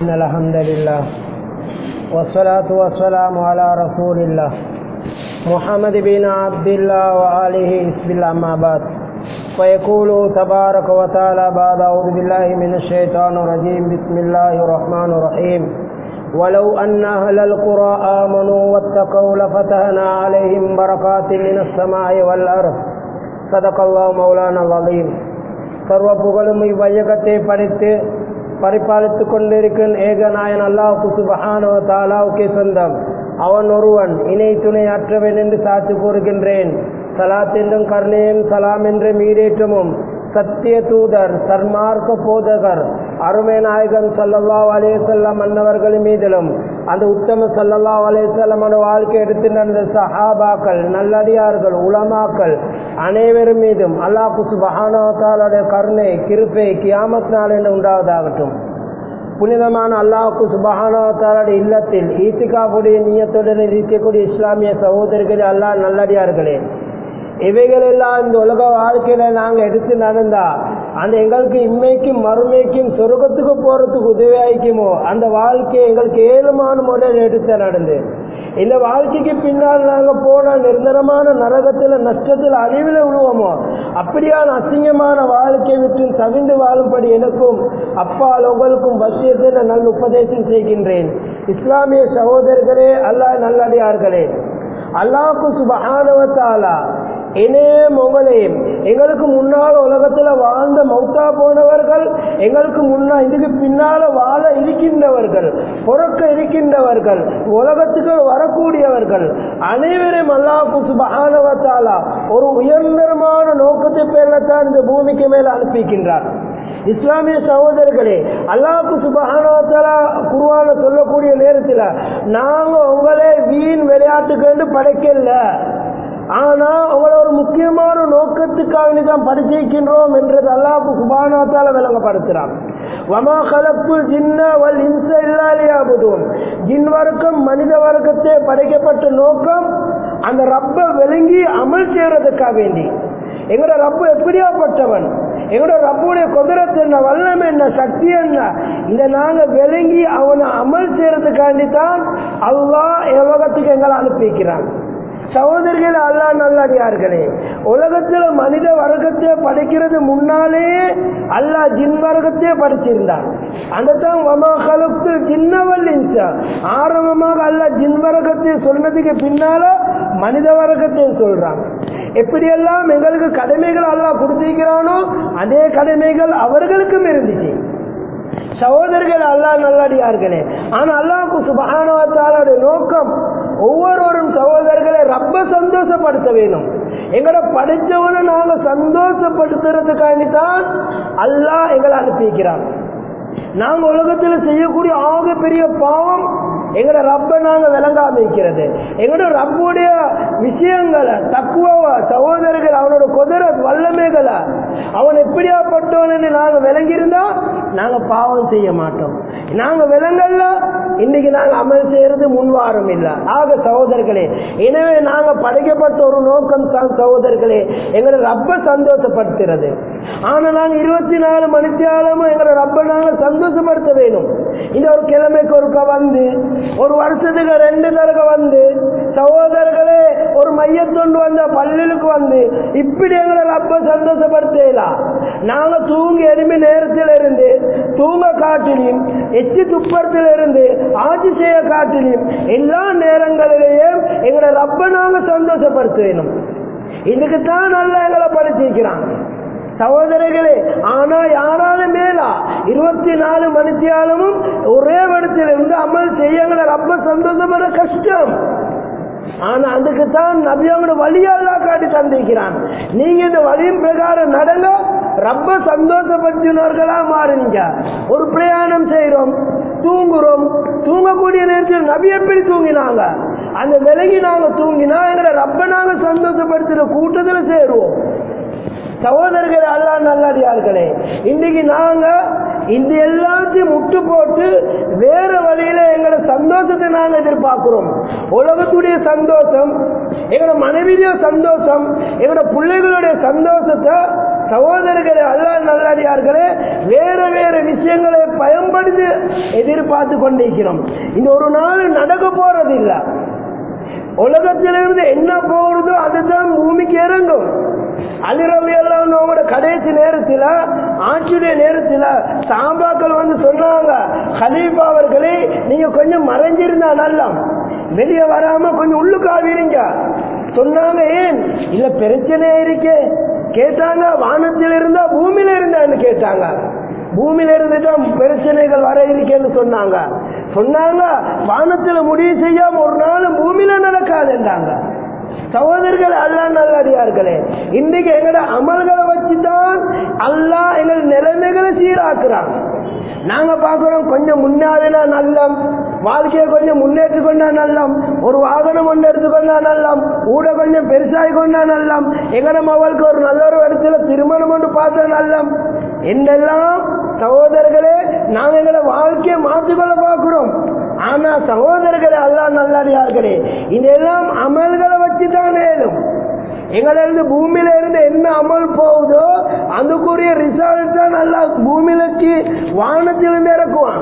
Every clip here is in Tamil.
إن الحمد لله والصلاة والسلام على رسول الله محمد بن عبد الله وآله بسم الله ما بعد فيقول تبارك وتعالى بعد أعوذ بالله من الشيطان الرجيم بسم الله الرحمن الرحيم ولو أن أهل القرى آمنوا واتقوا لفتحنا عليهم بركات من السماء والأرض صدق الله مولانا العظيم சர்வ புகழும் இவ்வையகத்தை படைத்து பரிபாலித்துக் கொண்டிருக்கும் ஏகநாயன் அல்லாஹ் சுபஹானோ தாலாவுக்கே சொந்தம். அவன் ஒருவன் இணை துணை அற்றவன் என்று சாட்சி கூறுகின்றேன். சலாத் என்றும் கருணையும் சலாம் என்றும் மீறேற்றமும் சத்திய தூதர் சர்மார்க்க போதகர் அருமை நாயகன் சல்லல்லா அலேசல்லம் அன்னவர்கள் மீதிலும் அந்த உத்தம சல்லல்லா அலேசல்லம் வாழ்க்கை எடுத்து நடந்த சஹாபாக்கள் நல்லடியார்கள் உலமாக்கள் அனைவரும் மீதும் அல்லாஹு சுபஹானோத்தாலுடைய கருணை கிருப்பை கியாமத் நாள் என்று உண்டாவதாகட்டும். புனிதமான அல்லாஹு சுபஹானோத்தாலுடைய இல்லத்தில் ஈத்திகாவுடைய நீயத்துடன் இருக்கக்கூடிய இஸ்லாமிய சகோதரிகளே அல்லாஹ் நல்லடியார்களே இவைகள் எல்லாம் இந்த உலக வாழ்க்கையில நாங்க எடுத்து நடந்தா அந்த எங்களுக்கு இம்மைக்கும் மறுமைக்கும் சொர்க்கத்துக்கு போறதுக்கு உதவியாய்க்குமோ அந்த வாழ்க்கையை எங்களுக்கு ஏழுமான முறையில் எடுத்து நடந்து. இந்த வாழ்க்கைக்கு பின்னால் நாங்க போன நிரந்தரமான நரகத்துல நஷ்டத்தில் அழிவில் விழுவோமோ அப்படியான அசிங்கமான வாழ்க்கையை விட்டு தவிந்து வாழும்படி எனக்கும் அப்பால் உங்களுக்கும் வசியத்தில் நல்ல உபதேசம் செய்கின்றேன். இஸ்லாமிய சகோதரர்களே அல்லாஹ் நல்லடியார்களே. அல்லாஹு சுபஹானவத்தாலா இனே உங்களையும் எங்களுக்கு முன்னால் உலகத்தில் வாழ்ந்த மௌத்தா போனவர்கள் எங்களுக்கு முன்னால் இதுக்கு பின்னால வாழ இருக்கின்றவர்கள் பொறக்க இருக்கின்றவர்கள் உலகத்துக்கு வரக்கூடியவர்கள் அனைவரையும் அல்லாஹு சுபஹானவத்தாலா ஒரு உயர்ந்தரமான நோக்கத்தை பேர்லத்தான் இந்த பூமிக்கு மேல் அனுப்பிக்கின்றார். இஸ்லாமிய சகோதரர்களே அல்லாஹு சுபஹானவத்தாலா குருவான சொல்லக்கூடிய நேரத்தில் நாங்கள் உங்களே வீண் விளையாட்டுக்கு படைக்கல ஆனா அவங்கள ஒரு முக்கியமான நோக்கத்துக்காக தான் படிச்சிருக்கின்றோம் என்றது அல்லாஹு சுபானாத்தால விளங்கப்படுத்துறான். வமா ஜின்ன இன்ச இல்லாலியாபுதும் ஜின் வர்க்கம் மனித வர்க்கத்தை படைக்கப்பட்ட நோக்கம் அந்த ரப்ப விளங்கி அமல் செய்யறதுக்காக வேண்டி. எங்களோட ரப்பு எப்படியாப்பட்டவன்? எங்களோட ரப்புடைய குதிரத்து என்ன வல்லம் என்ன சக்தி என்ன? இந்த நாங்க விளங்கி அவனை அமல் செய்யறதுக்காண்டி தான் அல்லா உலகத்துக்கு எங்களை அனுப்பிக்கிறான். சகோதரிகள் அல்லா நல்லடியார்களே உலகத்தில் மனித வர்க்கத்தை படைக்கிறது முன்னாலே அல்லா ஜின் வர்க்கத்தையே படிச்சிருந்தான் அந்த தான் வமாக்களுக்கு ஜின்னவல் ஆரம்பமாக அல்லா ஜின் வர்க்கத்தை சொன்னதுக்கு பின்னால மனித வர்க்கத்தை சொல்றாங்க. எப்படியெல்லாம் எங்களுக்கு கடமைகள் அல்லா கொடுத்திருக்கிறானோ அதே கடமைகள் அவர்களுக்கும் இருந்துச்சு. சகோதரர்கள் அல்லா நல்லடியார்களே. ஆனா அல்லாஹு சுபானுடைய நோக்கம் ஒவ்வொருவரும் சகோதரர்களை ரப்ப சந்தோஷப்படுத்த வேணும் எங்களை படித்தவனை நாங்க சந்தோஷப்படுத்துறதுக்காண்டி தான் அல்லாஹ் எங்களை அனுப்பிக்கிறான். நாங்க உலகத்துல செய்யக்கூடிய ஆக பெரிய பாவம் எங்களோட ரப்ப நாங்க விளங்காம இருக்கிறது. எங்களோட ரப்புடைய விஷயங்களை தக்குவ சகோதரர்கள் அவனோட குதிர வல்லமேகளா? அவன் எப்படியாப்பட்டவன் நாங்க விளங்கியிருந்தா நாங்க பாவம் செய்ய மாட்டோம். நாங்க விளங்கல்ல இன்னைக்கு நாங்க அமல் செய்யறது முன்வாரம் இல்லை. ஆக சகோதரர்களே எனவே நாங்க படைக்கப்பட்ட ஒரு நோக்கம் தான் சகோதரர்களே எங்களை ரப்ப சந்தோஷப்படுத்துறது. ஆனா நாங்க இருபத்தி நாலு மணித்தியாலமும் எங்களை ரப்ப நாங்க சந்தோஷப்படுத்த வேணும். இந்த ஒரு கிழமைக்கு ஒருக்க வந்து ஒரு வருஷத்துக்கு ரெண்டு தடவை வந்து சகோதரர்களே ஒரு மையத்தொண்டு வந்த பள்ளிகளுக்கு வந்து இப்படி எங்களை ரப்ப சந்தோஷப்படுத்தலாம் நாங்க தூங்கி எருமி நேரத்தில் இருந்து தூங்க காட்டிலையும் எச்சி துப்பத்தில் இருந்து ஆட்சி செய்ய காட்டிலையும் எல்லா நேரங்களிலேயும் எங்களை ரப்ப நாங்க சந்தோஷப்படுத்த வேணும் தான் நல்லா எங்களை படிச்சிருக்கிறாங்க. சகோதரர்களே ஆனா யாராலும் மேலா இருபத்தி நாலு மணித்தியாலமும் ஒரே இடத்தில் இருந்து அமல் செய்யங்களை ரொம்ப சந்தோஷமான கஷ்டம். ஆனா அதுக்கு தான் நபியோட வழியெல்லாம் காட்டி தந்திருக்கிறான். நீங்க இந்த வழியின் பிரகாரம் நடல ரொம்ப சந்தோஷப்படுத்தினவர்களா மாறுனீங்க. ஒரு பிரயாணம் செய்யறோம் தூங்குறோம் தூங்கக்கூடிய நேரத்தில் நபி எப்படி தூங்கினாங்க? அந்த விலகி நாங்க தூங்கினா எங்களை ரப்ப நாங்க சந்தோஷப்படுத்துற கூட்டத்தில் சேருவோம். சகோதரர்கள் அல்லா நல்லடியார்களே. இன்னைக்கு நாங்க இந்த எல்லாத்தையும் முட்டு போட்டு வேற வழியில எங்களை சந்தோஷத்தை நாங்க எதிர்பார்க்கிறோம். உலகத்துடைய சந்தோஷம் எங்களோட மனைவியுடைய சந்தோஷம் எங்களோட பிள்ளைகளுடைய சந்தோஷத்தை சகோதரர்களே அல்லா நல்லடியார்களே வேற வேற விஷயங்களை பயன்படுத்தி எதிர்பார்த்து கொண்டிருக்கிறோம். இந்த ஒரு நாள் நடக்க போறது இல்லை உலகத்திலிருந்து என்ன போகிறதோ அதுதான் பூமிக்கு இறங்கும். அலிரவி எல்லாம் கடைசி நேரத்தில் ஆட்சியுடைய நேரத்தில் சாம்பாக்கள் வந்து சொன்னாங்க ஹலீஃபா அவர்களே நீங்க கொஞ்சம் மறைஞ்சிருந்தா நல்லா. வெளியே வராம கொஞ்சம் உள்ளுக்காவிடுங்க சொன்னாங்க ஏன்? இல்ல பிரச்சனை இருக்கே. கேட்டாங்க வானத்தில் இருந்தா பூமியில இருந்தான்னு கேட்டாங்க. பூமியில இருந்துட்டா பிரச்சனைகள் வர இருக்கேன்னு சொன்னாங்க. சொன்னாங்க வானத்துல முடிவு செய்யாம ஒரு நாளும் பூமியில நடக்காதுன்றாங்க. சகோதரர்கள் அல்லா நல்லடியார்களே. இன்னைக்கு எங்கட அமல்களை வச்சுதான் அல்லா எங்கள் நிலைமைகளை சீராக்குறான். நாங்க பாக்குறோம் கொஞ்சம் முன்னாடினா நல்லம் வாழ்க்கையை கொஞ்சம் முன்னேற்றி கொண்டா நல்லம் ஒரு வாகனம் ஒன்று எடுத்துக்கொண்டா நல்லம் ஊட கொஞ்சம் பெருசாகி கொண்டா நல்லம் எங்கட மகளுக்கு ஒரு நல்ல ஒரு இடத்துல திருமணம் ஒன்று பார்த்தா நல்லம். என்னெல்லாம் சகோதரர்களே நாங்க எங்களை வாழ்க்கையை மாற்றிக்கொள்ள பார்க்குறோம். ஆனா சகோதரர்களே அல்லா நல்லடியார்களே இதெல்லாம் அமல்களை வச்சுதான் மேலும். எங்களிருந்து பூமியில இருந்து என்ன அமல் போகுதோ அதுக்குரிய ரிசல்ட் தான் நல்லா பூமியிலக்கு வானத்திலிருந்து இறக்குவான்.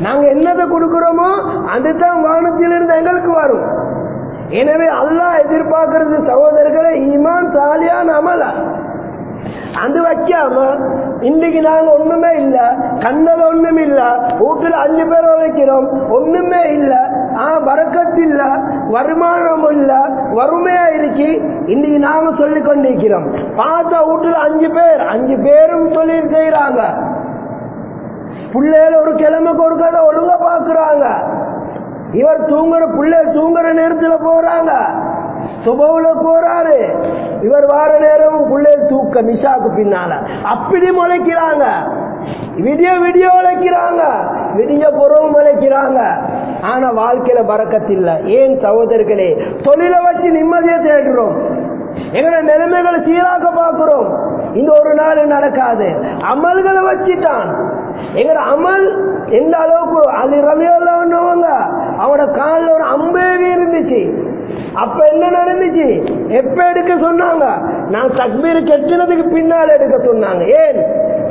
நாங்க என்னதை கொடுக்கிறோமோ அதுதான் வானத்திலிருந்து எங்களுக்கு வரும். எனவே அல்லாஹ் எதிர்பார்க்கறது சகோதரர்களை ஈமான் சாலியான அமலா. அது வைக்காம இன்னைக்கு நாங்க ஒண்ணுமே இல்லை கண்ணல ஒண்ணும் இல்ல வீட்டுல அஞ்சு பேர் உழைக்கிறோம் ஒண்ணுமே இல்ல ஆ வரக்கத்தில்ல வருமானம் இல்ல வறுமையா இருக்கு இன்னைக்கு நாங்க சொல்லிக் கொண்டிருக்கிறோம். பார்த்தா வீட்டுல அஞ்சு பேர் அஞ்சு பேரும் தொழில் செய்யறாங்க பிள்ளைகள் ஒரு கிழமைக்கு ஒரு ஒழுங்க ஒழுங்கா பாக்குறாங்க. இவர் தூங்குற பிள்ளை தூங்குற நேரத்துல போறாங்க. சுபவுல போறாரு. இவர் வார நேரம் பிள்ளை தூக்க நிஷாக்கு பின்னால. அப்படி முளைக்கிறாங்க. விடிய விடிய உழைக்கிறாங்க விடிய புறவும் உழைக்கிறாங்க ஆனா வாழ்க்கையில பறக்கத்தில்ல ஏன் சகோதரர்களே? தொழிலை வச்சு நிம்மதியை தேடுறோம். எங்களோட நிலைமைகளை சீராக்க பார்க்கிறோம். இந்த ஒரு நாள் நடக்காது. அமல்களை வச்சுட்டான். எங்கட அமல் எந்த அளவுக்கு அது ரலியல்லவங்க அவனோட காலில் ஒரு அம்பேவி இருந்துச்சு. அப்ப என்ன நடந்துச்சு? எப்ப எடுக்க சொன்னாங்க? நான் தக்பீர் கெட்டினதுக்கு பின்னால் எடுக்க சொன்னாங்க. ஏன்?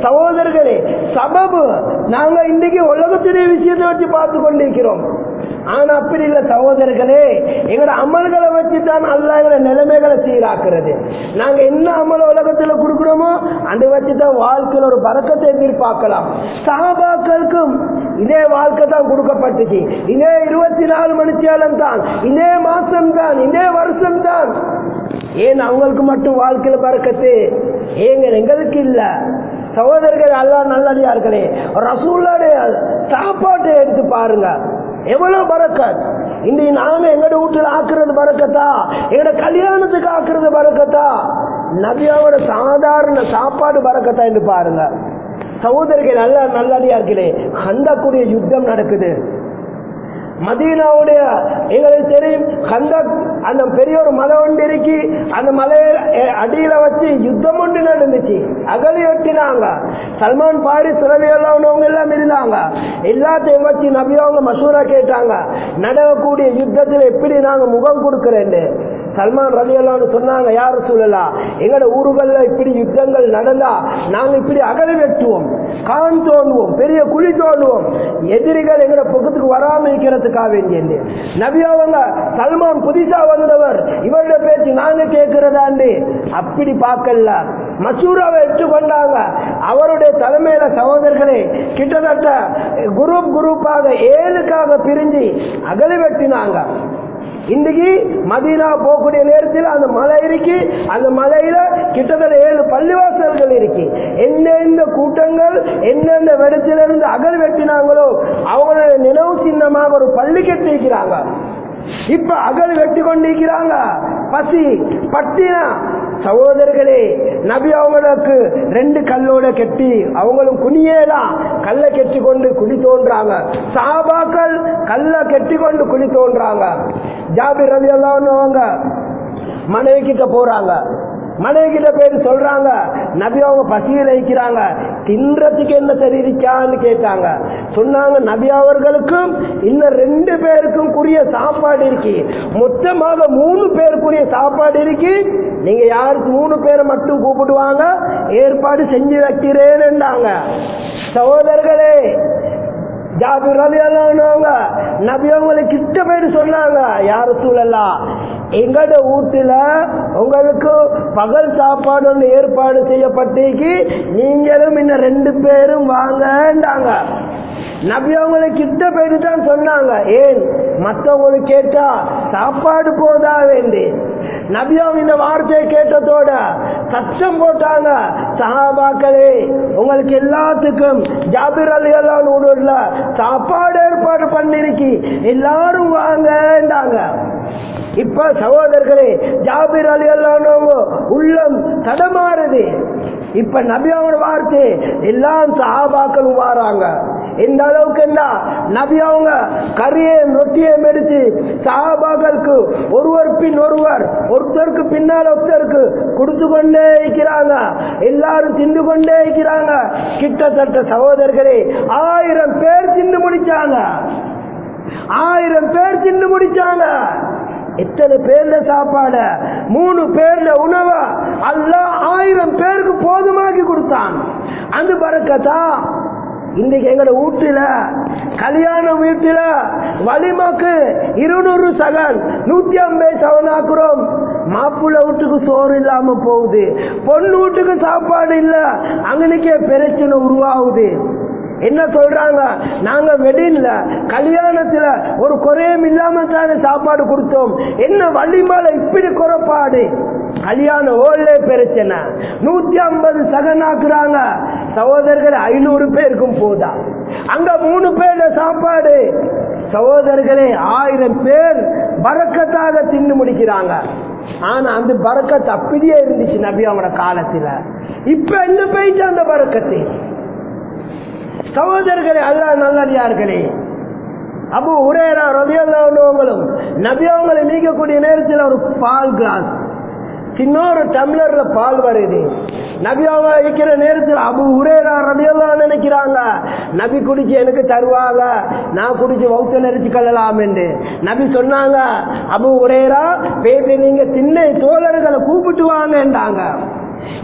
சகோதரர்களே சபபு நாங்க இன்னைக்கு உலகத்திலே விஷயத்தை வச்சு பார்த்து கொண்டிருக்கிறோம். ஆனா அப்படி இல்ல சகோதரர்களே எங்களோட அமல்களை வச்சு தான் எங்களை நிலைமைகளை சீராக்குறது. நாங்க என்ன அமல் உலகத்துல கொடுக்கிறோமோ அதை வச்சு தான் வாழ்க்கையில் ஒரு பறக்கத்தை எதிர்பார்க்கலாம். சாபாக்களுக்கும் இதே வாழ்க்கை தான் கொடுக்கப்பட்டுச்சு இதே இருபத்தி நாலு மணித்தியாலம் தான் இதே மாசம் தான் இதே வருஷம் தான். ஏன் அவங்களுக்கு மட்டும் வாழ்க்கையில பறக்கத்து? ஏங்க எங்களுக்கு இல்ல. சகோதரர்கள் அல்லா நல்லடியார்களே ரசூலுடைய சாப்பாட்டை எடுத்து பாருங்க. எவ்வளவு பறக்கத்? இன்றைக்கு நாம எங்கட வீட்டுல ஆக்குறது பறக்கத்தா? எங்கட கல்யாணத்துக்கு ஆக்குறது பறக்கத்தா? நபியாவோட சாதாரண சாப்பாடு பறக்கத்தா என்று பாருங்க. சகோதரர்கள் நல்ல இருக்கிறேன் அந்த கூடிய யுத்தம் நடக்குது. மதீனாவுடைய எங்களுக்கு தெரியும் கந்த அந்த பெரிய ஒரு மலை ஒன்று இருக்கி அந்த மலையை அடியில வச்சு யுத்தம் ஒன்று நடந்துச்சு. அகலி ஒட்டினாங்க. சல்மான் பாரி துறவி எல்லாம் எல்லாம் இருந்தாங்க. எல்லாத்தையும் வச்சு நபி அவங்க மசூரா கேட்டாங்க. நடக்கக்கூடிய யுத்தத்தில் எப்படி நாங்க முகம் கொடுக்கிறேன்னு. சல்மான் ரவி எல்லாம் சொன்னாங்க யாரு சொல்லலாம் எங்கட ஊர்கள்ல இப்படி யுத்தங்கள் நடந்தா நாங்க இப்படி அகல வெட்டுவோம் கான் தோண்டுவோம் பெரிய குழி தோண்டுவோம் எதிரிகள் எங்கட பக்கத்துக்கு வராம இருக்கிறதுக்காக வேண்டிய நபி அவங்க சல்மான் புதிசா வந்தவர் இவருடைய பேச்சு நாங்க கேட்கிறதாண்டு அப்படி பார்க்கல. மசூராவை எடுத்துக்கொண்டாங்க. அவருடைய தலைமையில சகோதரர்களே கிட்டத்தட்ட குரூப் குரூப்பாக ஏழுக்காக பிரிஞ்சு அகல வெட்டினாங்க. இன்னைக்கு மதீனா போகக்கூடிய நேரத்தில் அந்த மலை இருக்கு. அந்த மலையில கிட்டத்தட்ட ஏழு பள்ளிவாசல்கள் இருக்கு. எந்தெந்த கூட்டங்கள் எந்தெந்த இடத்திலிருந்து அகல் வெட்டினாங்களோ அவங்களோட நினைவு சின்னமாக ஒரு பள்ளி கட்டிருக்கிறாங்க இப்ப அகல் வெட்டி கொண்டிருக்கிறாங்க. பசி பட்டினா சகோதரர்களே நபி அவங்களுக்கு ரெண்டு கல்லோட கெட்டி அவங்களும் குனியேலாம் கல்ல கெட்டி கொண்டு குழி தோன்றாங்க. சாபாக்கள் கல்ல கெட்டி கொண்டு குழி தோன்றாங்க ஜாபி ரவி எல்லாம் மனைவி கிட்ட போறாங்க. மனைவி கிட்ட சொல்றாங்க. நபி அவங்க பசியில் வைக்கிறாங்க தின்றதுக்கு என்ன தெரிவிச்சான்னு கேட்டாங்க. சொன்னாங்க நபி அவர்களுக்கும் இன்னும் ரெண்டு பேருக்கும் கூடிய சாப்பாடு இருக்கு. மொத்தமாக மூணு பேருக்குரிய சாப்பாடு இருக்கு. நீங்க யாருக்கு மூணு பேரை மட்டும் கூப்பிடுவாங்க ஏற்பாடு செஞ்சு வைக்கிறேன்னுட்டாங்க சகோதரர்களே ஜாபி ரவி அல்லானவங்க நபி அவங்களுக்கு கிட்ட போயிட்டு சொன்னாங்க யாரும் சூழலாம் எங்கட வீட்டுல உங்களுக்கு பகல் சாப்பாடு ஒன்று ஏற்பாடு செய்யப்பட்டிருக்கு நீங்களும் இன்னும் ரெண்டு பேரும் வாங்கண்டாங்க. நபி அவங்களை கிட்ட போயிட்டு தான் சொன்னாங்க. ஏன்? மற்றவங்களுக்கு கேட்டா சாப்பாடு போதா வேண்டி நபி இந்த வார்த்தையை கேட்டதோட சச்சம் போட்டாங்க சகாபாக்களே உங்களுக்கு எல்லாத்துக்கும் ஜாபிர் அலி அல்லான்னு சாப்பாடு ஏற்பாடு பண்ணிருக்கி எல்லாரும் வாங்கண்டாங்க இப்ப சகோதரர்களே ஜாபிர் அலி அல்லானவங்க உள்ளம் தடமாறுது. இப்ப நபியாவோட வார்த்தை எல்லாம் சகாபாக்களும் வாராங்க எந்த அளவுக்கு என்ன? நபி அவங்க கரியையும் நொட்டியை எடுத்து சகாபாக்களுக்கு ஒருவர் பின் ஒருவர் ஒருத்தருக்கு பின்னால் ஒருத்தருக்கு கொடுத்து கொண்டே இருக்கிறாங்க. எல்லாரும் தின்று கொண்டே இருக்கிறாங்க. கிட்டத்தட்ட சகோதரர்களே ஆயிரம் பேர் தின்று முடிச்சாங்க. ஆயிரம் பேர் தின்று முடிச்சாங்க. எத்தனை பேர்ல சாப்பாடு? மூணு பேர்ல உணவை. அல்ல ஆயிரம் பேருக்கு போதுமாக்கி கொடுத்தான். அந்த பறக்கத்தான் இன்னைக்கு எங்கட வீட்டுல கல்யாண வீட்டுல வலிமாக்கு இருநூறு சகன் நூத்தி ஐம்பது சவனாக்குறோம் மாப்பிள்ள வீட்டுக்கு சோறு இல்லாம போகுது. பொண்ணு வீட்டுக்கு சாப்பாடு இல்ல. அங்கனுக்கே பிரச்சனை உருவாகுது. என்ன சொல்றாங்க? நாங்க வெடின்ல கல்யாணத்துல ஒரு குறையும் இல்லாம தானே சாப்பாடு கொடுத்தோம். என்ன வள்ளிமால இப்படி குறைப்பாடு கல்யாண ஓல்ல பிரச்சனை நூத்தி ஐம்பது சகனாக்குறாங்க. சகோதரர்கள் ஐநூறு பேருக்கும் போதா? அங்க மூணு பேர்ல சாப்பாடு. சகோதரர்களே ஆயிரம் பேர் பறக்கத்தாக தின்னு முடிக்கிறாங்க. ஆனா அந்த பறக்கத்து அப்படியே இருந்துச்சு நபி அவங்களோட காலத்துல. இப்ப என்ன போயிட்டு அந்த பறக்கத்து? சகோதரர்களே அல்லா நல்லடியார்களே அப்போ உரேரா ரவியல்லவங்களும் நபி அவங்களை நீக்கக்கூடிய நேரத்தில் ஒரு பால் கிளாஸ் சின்ன டம்ளர்ல பால் வருது. நபி அவங்க வைக்கிற நேரத்தில் அபு உரேரா ரபியெல்லாம் நினைக்கிறாங்க நபி குடிச்சு எனக்கு தருவாங்க நான் குடிச்சு வௌத்த நெரிச்சு கொள்ளலாம் என்று. நபி சொன்னாங்க அபு உரேரா பேசி நீங்க சின்ன தோழர்களை கூப்பிட்டு வாங்கன்றாங்க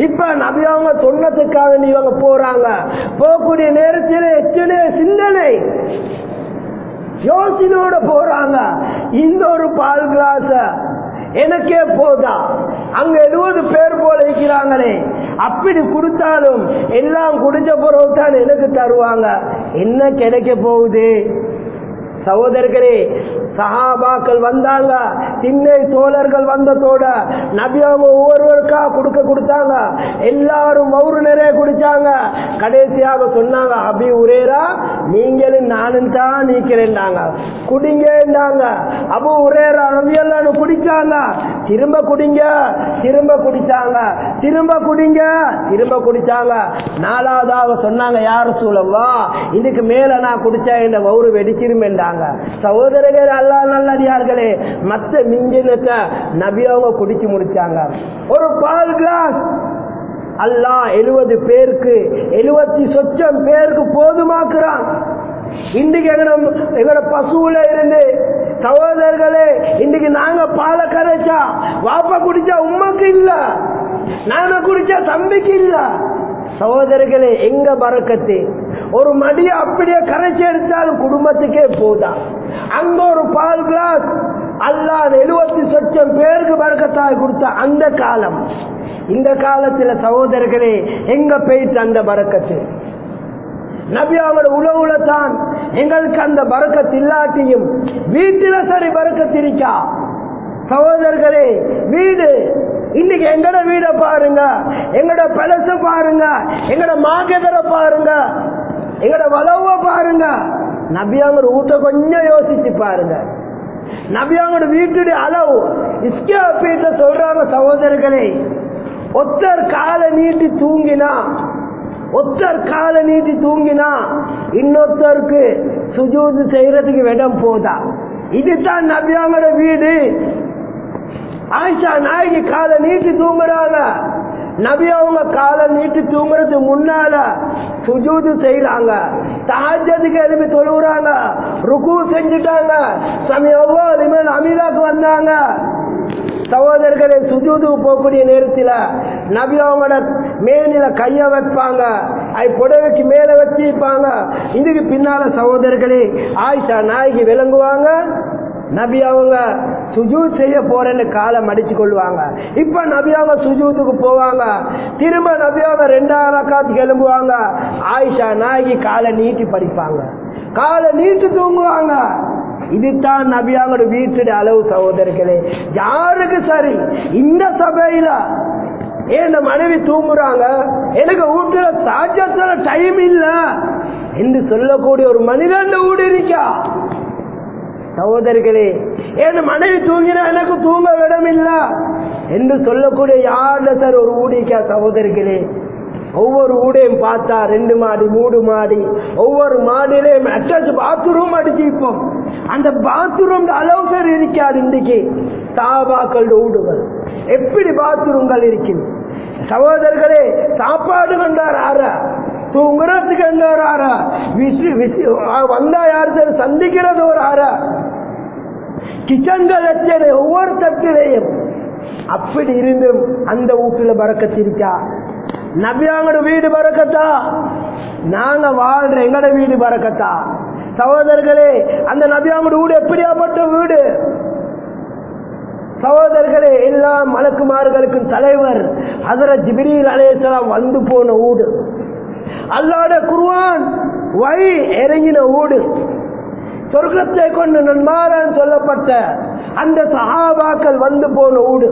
இப்ப நபி அவங்க சொன்னதுக்காக இவங்க போறாங்க. போகக்கூடிய நேரத்தில் எத்தனை சிந்தனை யோசனையோட போறாங்க. இந்த ஒரு பால் கிளாஸ் எனக்கே போதா? அங்க எழுபது பேர் போல இருக்கிறாங்களே. அப்படி கொடுத்தாலும் எல்லாம் குடிஞ்ச பிறகு தான் எனக்கு தருவாங்க. என்ன கிடைக்க போகுது? சகோதரர்களே சஹாபாக்கள் வந்தாங்க. திண்ணை தோழர்கள் வந்ததோட நபி அவங்க ஒவ்வொருவருக்கா கொடுக்க கொடுத்தாங்க. எல்லாரும் மவுறு நிறைய குடிச்சாங்க. கடைசியாக சொன்னாங்க அபி உரேரா நீங்களும் நானும் தான் நீக்கிறேன்னாங்க குடிங்கன்றாங்க அபு உரேரா ரவியல்லான்னு குடிச்சாங்க. திரும்ப குடிங்க திரும்ப குடிச்சாங்க. திரும்ப குடிங்க திரும்ப குடிச்சாங்க. நாலாவதாக சொன்னாங்க யார் சூழவா இதுக்கு மேல நான் குடிச்சா இந்த மவுறு வெடிச்சிருமேண்டாங்க சகோதரர்கள் அல்லா நல்லடியார்களே. மத்த மிஞ்சினத்தை நபி அவங்க குடிச்சு முடிச்சாங்க. ஒரு பால் கிளாஸ் அல்லா எழுபது பேருக்கு எழுபத்தி சொச்சம் பேருக்கு போதுமாக்குறான். இன்னைக்கு எங்கட எங்கட பசுல இருந்து சகோதரர்களே இன்னைக்கு நாங்க பாலை கரைச்சா வாப்பா குடிச்சா உமக்கு இல்ல. நாங்க குடிச்சா தம்பிக்கு இல்ல. சகோதரர்களே எங்க பறக்கத்து? ஒரு மடிய அப்படியே கரைச்சி எடுத்தாலும் குடும்பத்துக்கே போதா? அங்க ஒரு பால் கிளாஸ். அல்லாத எழுபத்தி சொச்சம் பேருக்கு பறக்கத்தாய் கொடுத்த அந்த காலம். இந்த காலத்துல சகோதரர்களே எங்க போயிட்டு அந்த பறக்கத்து? நபி அவங்களோட உழவுல தான் எங்களுக்கு அந்த பறக்கத்து இல்லாட்டியும் வீட்டில சரி பறக்கத்திருக்கா சகோதரர்களே வீடு. இன்னைக்கு எங்கட வீட பாருங்க எங்கட பழச பாருங்க எங்கட மாகதரை பாருங்க. எங்கட வளவ பாருங்க. நபியாங்கோட ஊட்ட கொஞ்சம் யோசிச்சு பாருங்க. நபியாங்கோட வீட்டுடைய அளவு. இஸ்கியா சொல்றாங்க சகோதரர்களே ஒத்தர் காலை நீட்டி தூங்கினா ஒத்தர் காலை நீட்டி தூங்கினா இன்னொத்தருக்கு சுஜூது செய்யறதுக்கு இடம் போதா? இதுதான் நபியாங்கோட வீடு. ஆயிஷா நாயகி காலை நீட்டி தூங்குறாங்க. நபி அவங்க காலை நீட்டு தூங்குறதுக்கு முன்னால சுஜூது செய்யறாங்க தாஜதுக்கு எழுப்பி தொழுகிறாங்க ருக்கு செஞ்சுட்டாங்க. சமயம் இனிமேல் அமீதாக்கு வந்தாங்க. சகோதரர்களை சுஜூது போகக்கூடிய நேரத்தில் நபி அவங்களோட மேனில கைய வைப்பாங்க. அது புடவைக்கு மேல வச்சிருப்பாங்க. இதுக்கு பின்னால சகோதரர்களே ஆயிஷா நாய்க்கு விளங்குவாங்க. நபி அவங்க சுஜூத் செய்ய போறேன்னு காலை மடிச்சு கொள்வாங்க. இப்ப நபி அவங்க சுஜூத்துக்கு போவாங்க. திரும்ப நபி அவங்க ரெண்டாவது ரக்காத்துக்கு எழும்புவாங்க ஆயிஷா நாயகி காலை நீட்டி படிப்பாங்க காலை நீட்டு தூங்குவாங்க. இதுதான் நபியாவோட வீட்டுடைய அளவு சகோதரர்களே. யாருக்கு சரி? இந்த சபையில. ஏன் மனைவி தூங்குறாங்க? எனக்கு வீட்டுல சாஜத்துல டைம் இல்ல. என்று சொல்லக்கூடிய ஒரு மனிதன் வீடு இருக்கா? சகோதரிகளே என் மனைவி தூங்கினா எனக்கு தூங்க விடம் என்று சொல்லக்கூடிய யாருல சார் ஒரு ஊடிக்கா சகோதரிகளே? ஒவ்வொரு ஊடையும் பார்த்தா ரெண்டு மாடி மூணு மாடி ஒவ்வொரு மாடியிலையும் அட்டாச் பாத்ரூம் அடிச்சிருப்போம் அந்த பாத்ரூம் அளவு பேர் இருக்காது இன்றைக்கு. தாபாக்கள் ஊடுகள். எப்படி பாத்ரூம்கள் இருக்குது சகோதரர்களே சாப்பாடு கண்டார் ஆறா தூங்குறதுக்கு ஒரு ஆறா விசி விசி வந்தா யார் சந்திக்கிறது ஒரு ஆறா கிச்சன்கள் எத்தனை? ஒவ்வொரு தட்டிலையும். அப்படி இருந்தும் அந்த வீட்டுல பறக்கத்திருக்கா நபியாங்கட வீடு பறக்கத்தா? நாங்க வாழ்ற எங்கட வீடு பறக்கத்தா? சகோதரர்களே அந்த நபியாங்கட வீடு எப்படியாப்பட்ட வீடு? சகோதரர்களே எல்லா மலக்குமார்களுக்கும் தலைவர். அதர ஜிபிரியில் அலேசலாம் வந்து போன ஊடு. அல்லாட குருவான் வை இறங்கின ஊடு. சொர்க்கத்தை கொண்டு நன்மாரான் சொல்லப்பட்ட அந்த சஹாபாக்கள் வந்து போன ஊடு.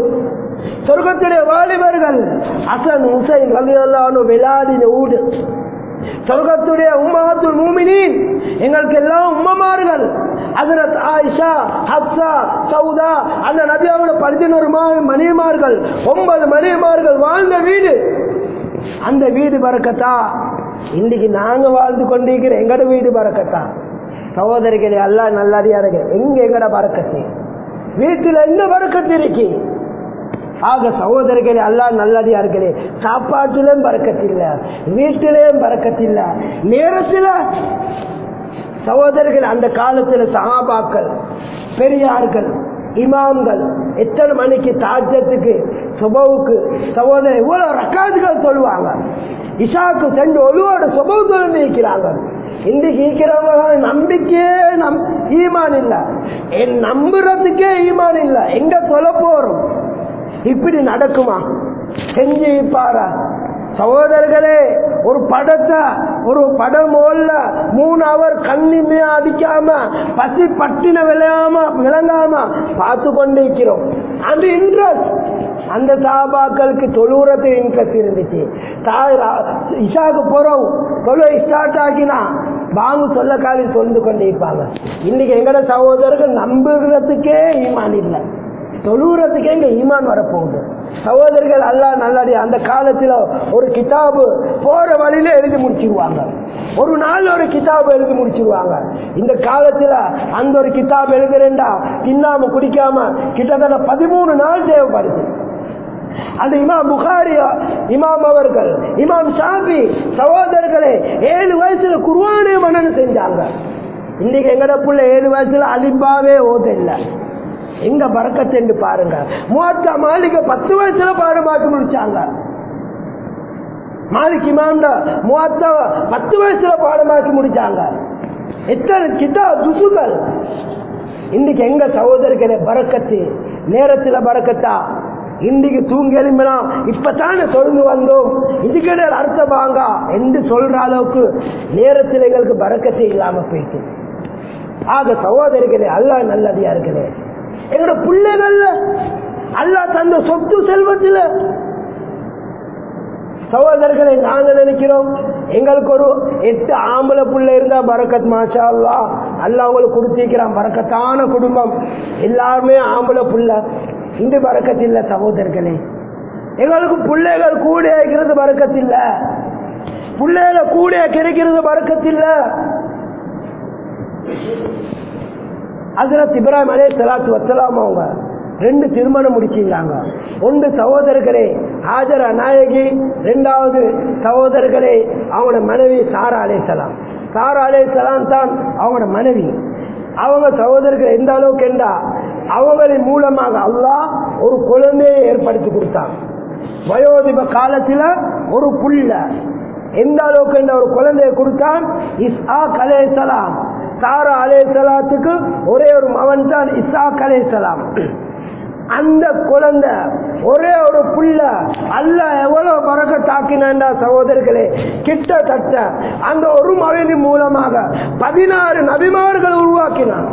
சொர்க்கத்துடைய வாலிபர்கள் அசன் ஹுசைன் ரலியல்லாஹு விளாடின ஊடு. சொர்க்கத்துடைய உம்மத்துல் மூமினின் எங்களுக்கு எல்லாம் உம்மமார்கள். ஹஜரத் ஆயிஷா ஹப்சா சவுதா அந்த நபியாவோட பதினோரு மணிமார்கள் ஒன்பது மணிமார்கள் வாழ்ந்த வீடு. அந்த வீடு பறக்கத்தா? இன்னைக்கு நாங்க வாழ்ந்து கொண்டிருக்கிற எங்கட வீடு பறக்கத்தா? சகோதரிகளே அல்லா நல்லடியார்கள் எங்க எங்கட பறக்கத்து? வீட்டுல என்ன பறக்கத்து இருக்கு? ஆக சகோதரர்களே அல்லா நல்லடியார்களே சாப்பாட்டிலும் பறக்கத்தில்ல வீட்டிலேயும் பறக்கத்தில்ல நேரத்தில் சகோதரர்கள் அந்த காலத்தில் சகாபாக்கள் பெரியார்கள் இமாம்கள் எத்தனை மணிக்கு தாஜத்துக்கு சுபவுக்கு சகோதரர் இவ்வளவு ரக்காதுகள் சொல்லுவாங்க. இஷாக்கு சென்று ஒழுவோட சுபவு தொழில் இன்றைக்கு ஈக்கிறவங்க நம்பிக்கையே நம் ஈமான் இல்ல. என் நம்புறதுக்கே ஈமான் இல்ல. எங்க சொல்ல போறோம்? இப்படி நடக்குமா? செஞ்சு பாரா. சகோதரர்களே ஒரு படத்தை ஒரு படம் ஓல்ல மூணு அவர் கண்ணிமையா அடிக்காம பசி பட்டின விளையாம விளங்காம பார்த்து கொண்டிருக்கிறோம். அந்த இன்ட்ரெஸ்ட் அந்த சாபாக்களுக்கு தொழுவுறது இன்ட்ரெஸ்ட் இருந்துச்சு. தாய் இஷாக்கு போறோம். தொழு ஸ்டார்ட் ஆகினா வாங்க சொல்ல காலில் சொல்லு கொண்டிருப்பாங்க. இன்னைக்கு எங்கட சகோதரர்கள் நம்புகிறதுக்கே ஈமான் இல்லை. தொழுகிறதுக்கே இங்க ஈமான் வரப்போகுது. சகோதரர்கள் அல்லா நல்லாடி அந்த காலத்தில் ஒரு கிதாபு போற வழியில எழுதி முடிச்சிருவாங்க. ஒரு நாள் ஒரு கிதாபு எழுதி முடிச்சிருவாங்க. இந்த காலத்தில் அந்த ஒரு கிதாப் எழுதுறேன்டா தின்னாம குடிக்காம கிட்டத்தட்ட பதிமூணு நாள் தேவைப்படுது. அந்த இமாம் புகாரி இமாம் அவர்கள் இமாம் ஷாபி சகோதரர்களே ஏழு வயசுல குருவானே மன்னன் செஞ்சாங்க. இன்னைக்கு எங்கட புள்ள ஏழு வயசுல அலிம்பாவே ஓதில்லை எங்க பறக்கத்து பாருங்க. மூத்தா மாளிகை பத்து வயசுல பாடமாக்கி முடிச்சாங்க. மாலிக் இமாம்டா மூத்தா பத்து வயசுல பாடமாக்கி முடிச்சாங்க. எத்தனை சித்தா துசுகள்? இன்னைக்கு எங்க சகோதரர்களே பறக்கத்து? நேரத்துல பறக்கத்தா? இன்னைக்கு தூங்கி எழும்பினா இப்பதானே தொழுந்து வந்தோம். இதுக்கிட்ட அர்த்தம் வாங்க. என்று சொல்ற அளவுக்கு நேரத்தில் எங்களுக்கு பறக்கத்தை இல்லாம போயிட்டு. ஆக சகோதரிகளே அல்ல நல்லதையா இருக்கிறேன் எங்களோட பிள்ளைகள்ல அல்லா தந்த சொத்து செல்வத்தில். சகோதரர்களை நாங்க நினைக்கிறோம் எங்களுக்கு ஒரு எட்டு ஆம்பளை புள்ள இருந்தா பரக்கத் மாஷா அல்லா அல்லா அவங்களுக்கு கொடுத்திருக்கிறான் பறக்கத்தான குடும்பம். எல்லாருமே ஆம்பளை புள்ள. இந்த பறக்கத்து இல்ல சகோதரர்களே. எங்களுக்கு பிள்ளைகள் கூட இருக்கிறது பறக்கத்து பிள்ளைகளை கூட கிடைக்கிறது பறக்கத்து ஹசரத் இப்ராஹிம் அலே சலாத்து வசலாம் அவங்க ரெண்டு திருமணம் முடிச்சிருந்தாங்க ஒன்று சகோதரர்களே ஆஜர நாயகி ரெண்டாவது சகோதரர்களே அவங்களோட மனைவி சாரா அலேசலாம் சாரா அலேசலாம் தான் அவங்களோட மனைவி. அவங்க சகோதரர்கள் எந்த அளவுக்கு என்றா அவங்களின் மூலமாக அல்லாஹ் ஒரு குழந்தையை ஏற்படுத்தி கொடுத்தான். வயோதிப காலத்துல ஒரு புள்ள. எந்த அளவுக்கு என்ற ஒரு குழந்தையை கொடுத்தான்? இஸ்ஹாக் அலேசலாம் சாரா அலேசலாத்துக்கு ஒரே ஒரு மகன் தான் இஸ்ஹாக் அலேசலாம் அந்த குழந்தை ஒரே ஒரு புள்ள அல்ல எவ்வளவு பறக்க தாக்கினா சகோதரர்களே? கிட்டத்தட்ட அந்த ஒரு மகனின் மூலமாக பதினாறு நபிமார்கள் உருவாக்கினான்.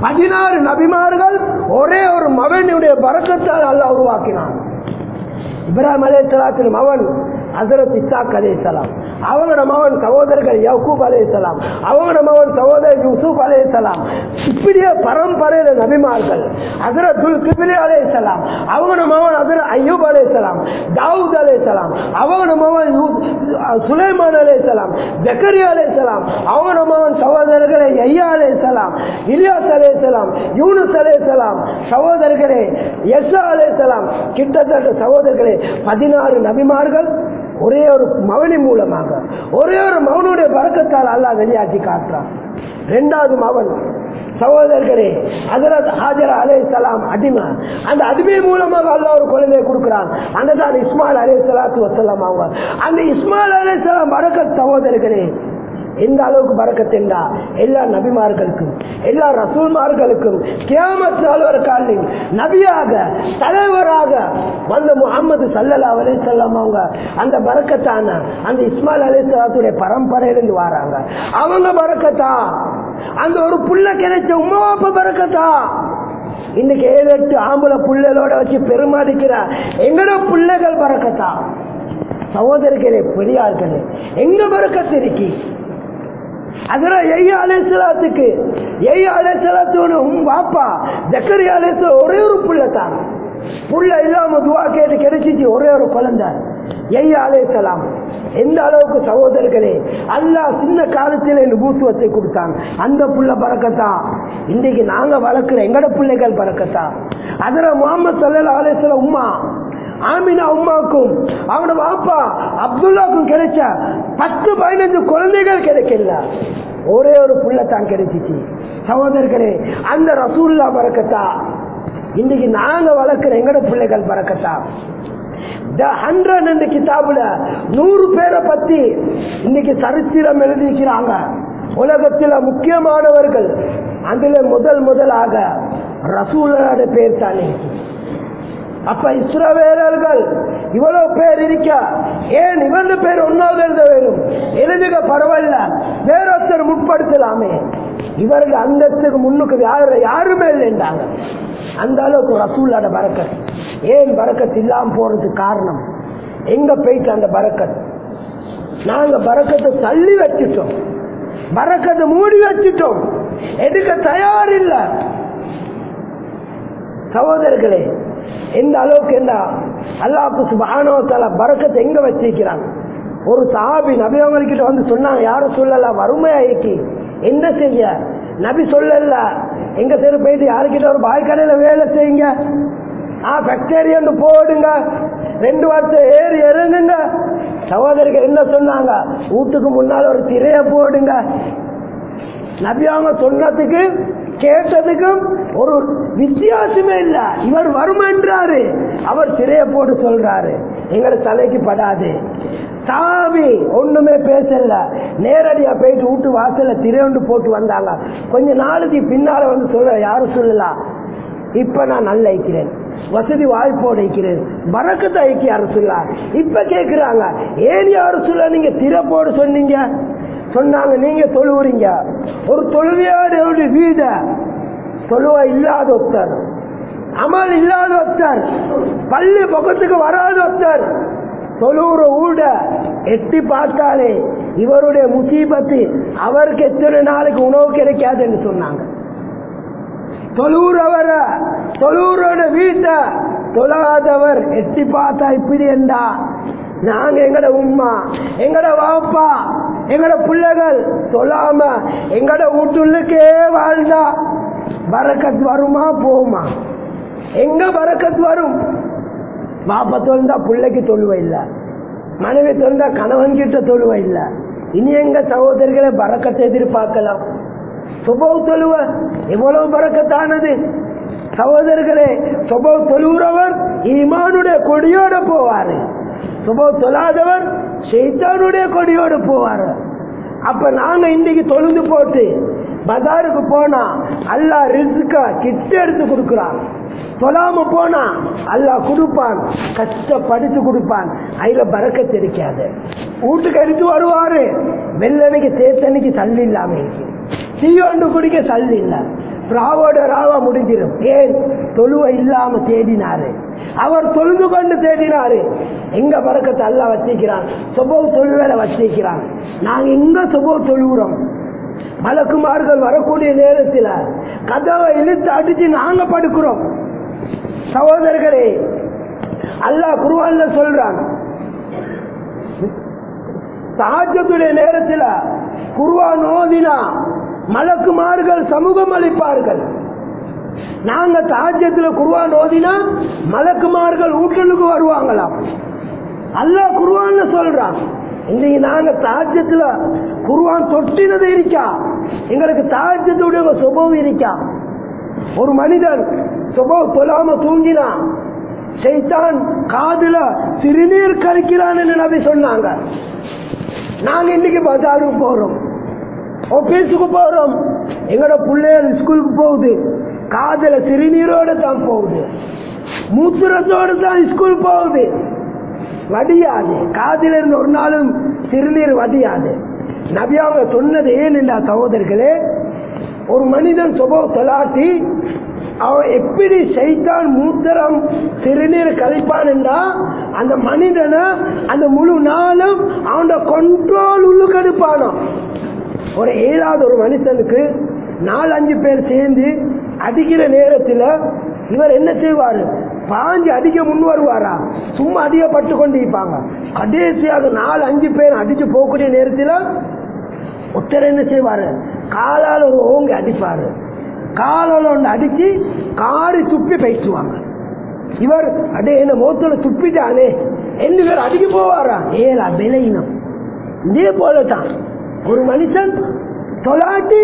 பதினாறு நபிமார்கள் ஒரே ஒரு மகனுடைய பறக்கத்தால் அல்ல உருவாக்கினான். இப்ராஹிம் அலேசலாத்தின் மகன் ஹசரத் இசாக் அலேசலாம் அவங்களோட மகன் சகோதரர்கள் யக்கூப் அலேசலாம் அவங்களோட மகன் சகோதரர் யூசுப் அலேசலாம் இப்படியே பரம்பரையில நபிமார்கள் ஹசரத்துல் கிபிலி அலேசலாம் அவங்களோட மகன் ஹசரத் ஐயூப் அலேசலாம் தாவூத் அலேசலாம் அவங்களோட மகன் யூ- சுலைமான் அலேசலாம் ஜக்கரியா அலேசலாம் அவங்களோட மகன் சகோதரர்களே ஐயா அலேசலாம் இலியாஸ் அலேசலாம் யூனுஸ் அலேசலாம் சகோதரர்களே எஸ்ஸா அலேசலாம் கிட்டத்தட்ட சகோதரர்களே பதினாறு நபிமார்கள் ஒரே ஒரு மகனி மூலமாக ஒரே ஒரு மகனுடைய பறக்கத்தால் அல்லாஹ் வெளியாக்கி காட்டுறான். இரண்டாவது மகன் சகோதரர்களே அதரத் ஹாஜரா அலே சலாம் அடிமை. அந்த அடிமை மூலமாக அல்லாஹ் ஒரு குழந்தையை கொடுக்கிறான். அந்த தான் இஸ்மாயில் அலே சலாத்து வசலாம் அவங்க அந்த இஸ்மாயில் அலே சலாம் பறக்கத் சகோதரர்களே எந்த அளவுக்கு பறக்கத்தெண்டா எல்லா நபிமார்களுக்கும் எல்லா ரசூல்மார்களுக்கும் கியாமத் நாள் நபியாக தலைவராக வந்த முகமது சல்லல்லா அலே செல்லம் அவங்க அந்த பறக்கத்தான அந்த இஸ்மால் அலே சலாத்துடைய பரம்பரையிலிருந்து வராங்க. அவங்க பறக்கத்தா? அந்த ஒரு புள்ள கிடைச்ச உமாப்ப பறக்கத்தா? இன்னைக்கு ஏழு எட்டு ஆம்பளை புள்ளலோட வச்சு பெருமாடிக்கிற எங்கட பிள்ளைகள் பறக்கத்தா? சகோதரர்களே பெரியார்களே எங்க பறக்கத்திருக்கி இருக்கி அதுல ஐயா அலேசலாத்துக்கு ஐயா அலேசலாத்தோட உன் வாப்பா ஜக்கரி அலேச ஒரே ஒரு புள்ள தான். புள்ள இல்லாம துவா கேட்டு கிடைச்சிச்சு ஒரே ஒரு குழந்தை ஐயா அலேசலாம் எந்த அளவுக்கு சகோதரர்களே அல்லாஹ் சின்ன காலத்திலே நுபூத்துவத்தை கொடுத்தாங்க அந்த புள்ள பறக்கத்தா? இன்றைக்கு நாங்க வளர்க்கிற எங்கட பிள்ளைகள் பறக்கத்தா? அதுல முகமது சல்லா அலேசல உம்மா ஆமினா உமாக்கும் அவனோட பாப்பா அப்துல்லாக்கும் கிடைச்ச பத்து பதினஞ்சு குழந்தைகள் கிடைக்கல. ஒரே ஒரு புள்ள தான் கிடைச்சிச்சு. சகோதரர்களே அந்த ரசூல்லா பறக்கத்தா இன்னைக்கு நாங்க வளர்க்கிற எங்கட பிள்ளைகள் பறக்கத்தா த ஹண்ட்ரட் என்ற கிதாபுல நூறு பேரை பத்தி இன்னைக்கு சரித்திரம் எழுதிக்கிறாங்க. உலகத்தில் முக்கியமானவர்கள். அதுல முதல் முதலாக ரசூலோட பேர் தானே. அப்ப இஸ்ரவேலர்கள் இவ்வளவு பேர் இருக்க ஏன் இவங்க பேர் ஒன்னாவது எழுத வேணும்? எழுதுக பரவாயில்ல வேறொருத்தர் முற்படுத்தலாமே. இவர்கள் அந்தத்துக்கு முன்னுக்கு யாரு யாருமே இல்லைன்றாங்க. அந்த அளவுக்கு ரசூலோட பறக்கத் ஏன் பறக்கத் இல்லாம போறதுக்கு காரணம்? எங்க போயிட்டு அந்த பறக்கத் நாங்க பறக்கத்தை தள்ளி வச்சுட்டோம். பறக்கத்தை மூடி வச்சுட்டோம். எடுக்க தயார் இல்லை சகோதரர்களே எந்த அளவுக்கு என்ன? அல்லாஹு சுபானோ தலா பறக்கத்தை எங்க வச்சிருக்கிறாங்க ஒரு சாபி நபி அவங்ககிட்ட வந்து சொன்னாங்க யாரும் சொல்லல வறுமையா இருக்கி? என்ன செய்ய? நபி சொல்லல. எங்க சரி போயிட்டு யாருக்கிட்ட ஒரு பாய் கடையில வேலை செய்யுங்க? ஆ ஃபேக்டரி ஒன்று போடுங்க. ரெண்டு வார்த்தை ஏறி இறங்குங்க. சகோதரிக்கு என்ன சொன்னாங்க? வீட்டுக்கு முன்னால் ஒரு திரைய போடுங்க. நபியாங்க சொன்னதுக்கு கேட்டதுக்கும் ஒரு வித்தியாசமே இல்ல. இவர் வருமென்றாரு அவர் திரைய போட்டு சொல்றாரு. எங்களை தலைக்கு படாது. தாவி ஒண்ணுமே பேசல. நேரடியா போயிட்டு வீட்டு வாசல்ல திரையொண்டு போட்டு வந்தாங்க. கொஞ்ச நாளைக்கு பின்னால வந்து சொல்ற யாரும் சொல்லலாம் இப்ப நான் நல்ல ஐக்கிறேன் வசதி வாய்ப்போடு ஐக்கிறேன் பறக்கத்தை ஐக்கிய அரசுல்லா. இப்ப கேக்குறாங்க. ஏன் யாரு சொல்ல நீங்க திரை போட சொன்னீங்க. சொன்னாங்க நீங்க தொழுவுறீங்க. ஒரு தொழுவியாரோட வீட. தொழுவ இல்லாத ஒருத்தர். அமல் இல்லாத ஒருத்தர். பள்ளி பக்கத்துக்கு வராத ஒருத்தர். தொழுவுற ஊட எட்டி பார்த்தாலே இவருடைய முசீபத்து அவருக்கு எத்தனை நாளைக்கு உணவு கிடைக்காதுன்னு சொன்னாங்க. தொழுறவர தொழுறோட வீட்டை தொழாதவர் எட்டி பார்த்தா இப்படி என்றா? நாங்க எங்கட உம்மா எங்கட வாப்பா எங்கட பிள்ளைகள் சொல்லாம எங்கட வீட்டுள்ளுக்கே வாழ்ந்தா. பறக்கத் வருமா போமா எங்க பறக்கத்து வரும்? பாப்பா தொழுந்தா பிள்ளைக்கு தொழுவ இல்ல. மனைவி தொழுந்தா கணவன் கிட்ட தொழுவ இல்ல. இனி எங்க சகோதரிகளை பறக்கத்தை எதிர்பார்க்கலாம். சுபவ தொழுவ எவ்வளவு பறக்கத்தானது சகோதரர்களே சுபவ தொழுகிறவர் ஈமானுடைய கொடியோட போவாரு. சுபோ தொழாதவர் செய்தானுடைய கொடியோடு போவாரு. அப்ப நாங்க இன்னைக்கு தொழுந்து போட்டு பஜாருக்கு போனா அல்லா ரிஸ்க கிட்ட எடுத்து கொடுக்கிறான். தொழாம போனா அல்லா கொடுப்பான் கஷ்டப்படுத்து கொடுப்பான் அதுல பறக்க தெரிக்காது வீட்டுக்கு எடுத்து வருவாரு வெள்ளனைக்கு தேத்தனைக்கு தள்ளி இல்லாம இருக்கு. தீயோண்டு குடிக்க தள்ளி இல்லை. ராவோட முடிஞ்சிடும். ஏன்? தொழுவ இல்லாம தேடினாரு. அவர் தொழுது கொண்டு தேடினாரு. எங்க பறக்கத்தை அல்ல வச்சிருக்கிறான். சுபவ தொழுவேல வச்சிருக்கிறான். நாங்க எங்க சுபவ தொழுகிறோம் மலக்குமார்கள் வரக்கூடிய நேரத்தில் கதவை இழுத்து அடிச்சு நாங்க படுக்கிறோம். சகோதரர்களே அல்லாஹ் குருவான்ல சொல்றான். தாஜத்துடைய நேரத்தில் குருவான் ஓதினா மலக்குமார்கள் சமூகம் அளிப்பார்கள் நாங்க தாஜத்துல குருவான் ஓதினா மலக்குமார்கள் ஊட்டலுக்கு வருவாங்களாம். அல்ல குருவான்னு சொல்றான். இன்னைக்கு நாங்க தாஜத்துல குருவான் தொட்டினது இருக்கா? எங்களுக்கு தாஜ்யத்துடைய சுபம் இருக்கா? ஒரு மனிதன் சுபம் தொழாம தூங்கினான் செய்தான் காதுல சிறுநீர் கழிக்கிறான்னு நபி சொன்னாங்க. நாங்க இன்னைக்கு பஜாருக்கு போறோம். ஆபீஸுக்கு போறோம். எங்களோட பிள்ளைகள் ஸ்கூலுக்கு போகுது. காதல சிறுநீரோட தான் போகுது. மூத்திரத்தோட தான் ஸ்கூல் போகுது. வடியாது. காதில் இருந்து ஒரு நாளும் சிறுநீர் வடியாது. நபியாவை சொன்னது ஏன் சகோதரர்களே? ஒரு மனிதன் சுபோ தொலாட்டி அவன் எப்படி செய்தான் மூத்திரம் சிறுநீர் கழிப்பான் என்றா அந்த மனிதனை அந்த முழு நாளும் அவனோட கண்ட்ரோல் உள்ளுக்கெடுப்பானோ ஒரு ஏழாவது ஒரு மனுஷனுக்கு நாலு அஞ்சு பேர் சேர்ந்து அடிக்கிற நேரத்தில் இவர் என்ன செய்வார்? பாஞ்சு அடிக்க முன் வருவாரா? சும்மா அடிக்கப்பட்டு கொண்டு இருப்பாங்க கடைசியாக நாலு அஞ்சு பேர் அடிச்சு போகக்கூடிய நேரத்தில் ஒருத்தர் என்ன செய்வார்? காலால் ஒரு ஓங்கி அடிப்பார். காலால் ஒன்று அடித்து காரி துப்பி பேசுவாங்க இவர் அடே என்ன மோத்துல துப்பிட்டானே? என்ன பேர் அடிக்க போவாரா? ஏலா விளையினம் இதே போல தான் ஒரு மனுஷன் தொலாட்டி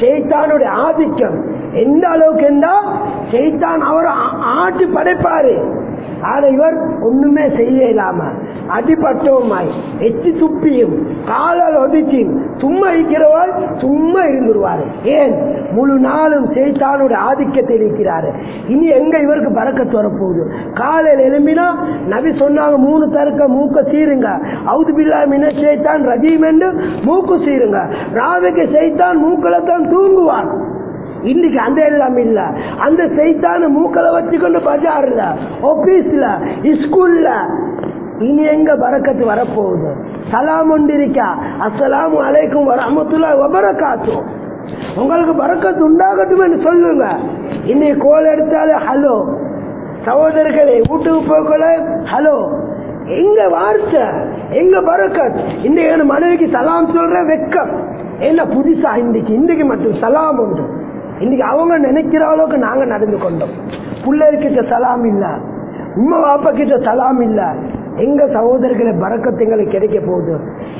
செய்தானுடைய ஆதிக்கம். எந்த அளவுக்கு என்றா செய்தான் அவர் ஆட்டி படைப்பாரு. ஆனா இவர் ஒண்ணுமே செய்ய இல்லாம அடிபட்டவுமாய் எச்சி துப்பியும் காலால் ஒதிச்சியும் சும்மா இருக்கிறவாள் சும்மா இருந்துருவாரு ஏன்? முழு நாளும் செய்தானுடைய ஆதிக்கத்தில் இருக்கிறாரு. இனி எங்க இவருக்கு பறக்கத்து வரப்போகுது? காலையில் எழும்பினா நபி சொன்னாங்க மூணு தருக்க மூக்க சீருங்க. அவுது பில்லா மின செய்தான் ரஜீம் என்று மூக்கு சீருங்க. ராவிக்கு செய்தான் மூக்களை தான் தூங்குவான். இன்னைக்கு அந்த எல்லாம் இல்ல. அந்த செய்தான மூக்களை வச்சுக்கொண்டு பஜார்ல ஆபீஸ்ல ஸ்கூல்ல இனி எங்க பறக்கத்து வரப்போகுது? சலாம் ஒன்றிருக்கா அஸ்ஸலாமு அலைக்கும் வரமத்துல்லா வபரகாத்தும் உங்களுக்கு பறக்கத்து உண்டாகட்டும் என்று சொல்லுங்க. இன்னைக்கு கோல் எடுத்தாலே ஹலோ. சகோதரர்களே வீட்டுக்கு போகல ஹலோ. எங்க வார்த்தை? எங்க பறக்கத் இன்னைக்கு மனைவிக்கு சலாம் சொல்ற வெக்கம் என்ன புதுசா இன்னைக்கு இன்றைக்கு மட்டும் சலாம் உண்டு. இன்னைக்கு அவங்க நினைக்கிற அளவுக்கு நாங்க நடந்து கொண்டோம். பிள்ளைகிட்ட சலாம் இல்ல. உம்மா பாப்பா கிட்ட சலாம் இல்ல. எங்க சகோதரர்களை பறக்கத்து எங்களுக்கு கிடைக்க போகுது?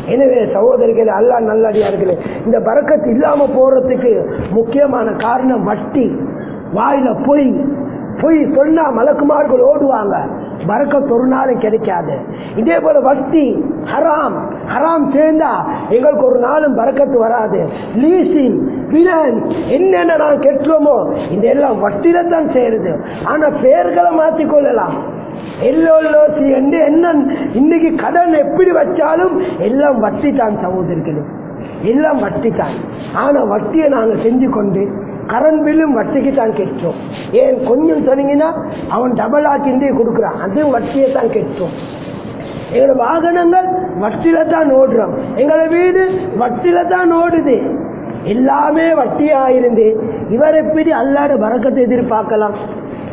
எனவே சகோதரர்கள் அல்லா நல்லடியார்களே இந்த பறக்கத்து இல்லாம போறதுக்கு முக்கியமான காரணம் வட்டி. வாயில பொய். பொய் சொன்னா மலக்குமார்கள் ஓடுவாங்க. பறக்கத்து ஒரு நாளும் கிடைக்காது. இதே போல வட்டி ஹராம். ஹராம் சேர்ந்தா எங்களுக்கு ஒரு நாளும் பறக்கத்து வராது. லீசிங் என்னென்ன நான் கெட்டுறோமோ இந்த எல்லாம் வட்டியில தான் சேருது. ஆனா பேர்களை மாத்திக்கொள்ளலாம் எல்லோசி என்று என்ன இன்னைக்கு கடன் எப்படி வச்சாலும் எல்லாம் வட்டி தான் சகோதரர்களே. எல்லாம் வட்டி தான் ஆனா வட்டியை நாங்க செஞ்சு கொண்டு கரண்ட் பில்லும் வட்டிக்கு தான் கெட்டோம். ஏன் கொஞ்சம் சொன்னீங்கன்னா அவன் டபுள் ஆக்கிண்டே கொடுக்குறான். அதுவும் வட்டியை தான் கெட்டோம். எங்களோட வாகனங்கள் வட்டியில தான் ஓடுறோம். எங்களோட வீடு வட்டியில தான் ஓடுது. எல்லாமே வட்டியா இருந்து இவர் எப்படி அல்லாட வரக்கத்தை எதிர்பார்க்கலாம்.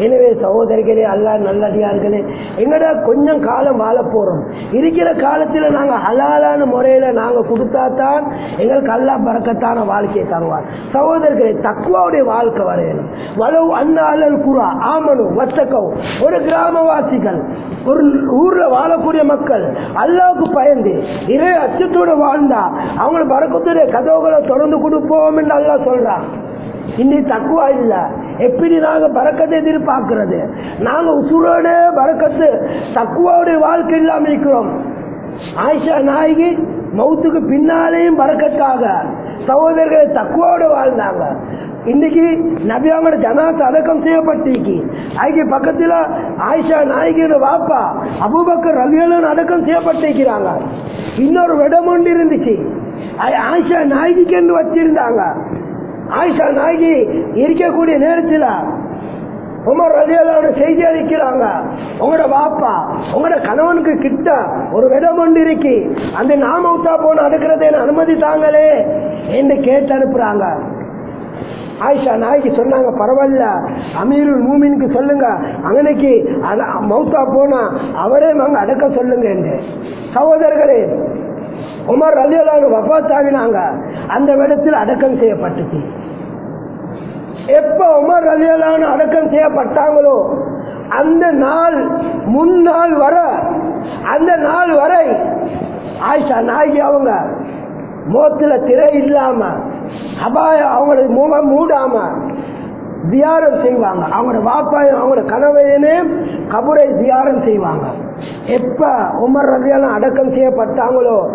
எனவே சகோதரிகளே அல்லா நல்லடியார்களே எங்கடா கொஞ்சம் காலம் வாழ போறோம். இருக்கிற காலத்தில் நாங்கள் ஹலாலான முறையில் நாங்கள் கொடுத்தா தான் எங்களுக்கு அல்லா பறக்கத்தான வாழ்க்கையை தருவார். சகோதரர்களே தக்குவாவுடைய வாழ்க்கை வரையணும். வளவு அண்ணாளல் குரா ஆமனு வத்தக்கவும் ஒரு கிராமவாசிகள் ஒரு ஊரில் வாழக்கூடிய மக்கள் அல்லாவுக்கு பயந்து இறை அச்சத்தோட வாழ்ந்தா அவங்களை பறக்கத்துடைய கதவுகளை தொடர்ந்து கொடுப்போம் என்று அல்லா சொல்கிறான் இன்னைக்கு தக்குவா இல்லை. எப்படி நாங்க பறக்கத்தை எதிர்பார்க்கிறது? நாங்க உசுரோட பறக்கத்து தக்குவாவுடைய வாழ்க்கை இல்லாம இருக்கிறோம். ஆயிஷா நாயகி மௌத்துக்கு பின்னாலேயும் பறக்கத்தாக சகோதரர்களை தக்குவோடு வாழ்ந்தாங்க. இன்னைக்கு நபி அவங்களோட ஜனாச அடக்கம் செய்யப்பட்டிருக்கு. அதுக்கு பக்கத்துல ஆயிஷா நாயகியோட வாப்பா அபுபக்கர் ரவியலன் அடக்கம் செய்யப்பட்டிருக்கிறாங்க. இன்னொரு இடம் ஒன்று இருந்துச்சு. ஆயிஷா நாயகிக்கு என்று வச்சிருந்தாங்க. ஆயிஷா நாயகி இருக்கக்கூடிய நேரத்தில் உமர் ரலியல்லாஹு செய்தி அளிக்கிறாங்க. உங்களோட வாப்பா உங்களோட கணவனுக்கு கிட்ட ஒரு இடம் ஒன்று இருக்கு. அந்த நாமவுத்தா போன அடுக்கிறத அனுமதி தாங்களே என்று கேட்டு அனுப்புறாங்க. ஆயிஷா நாய்க்கு சொன்னாங்க பரவாயில்ல அமீருல் மூமினுக்கு சொல்லுங்க. அங்கனைக்கு மௌத்தா போனா அவரே நாங்க அடக்க சொல்லுங்க என்று. சகோதரர்களே உமர் ரலியல்லாஹு வபாத்தாகினாங்க அந்த இடத்தில் அடக்கம் செய்யப்பட்டுச்சு எப்ப உமர் அலியலான அடக்கம் செய்யப்பட்டாங்களோ அந்த நாள் முன்னாள் வர அந்த நாள் வரை ஆயிஷா நாயகி அவங்க மோத்துல திரை இல்லாம அபாய அவங்களுக்கு முகம் மூடாம தியாரம் செய்வாங்க. அவங்களோட வாப்பாயும் அவங்களோட கனவையனே கபுரை தியாரம் செய்வாங்க. எப்ப உமர் ரதியெல்லாம் அடக்கம் செய்யப்பட்டாங்களோ?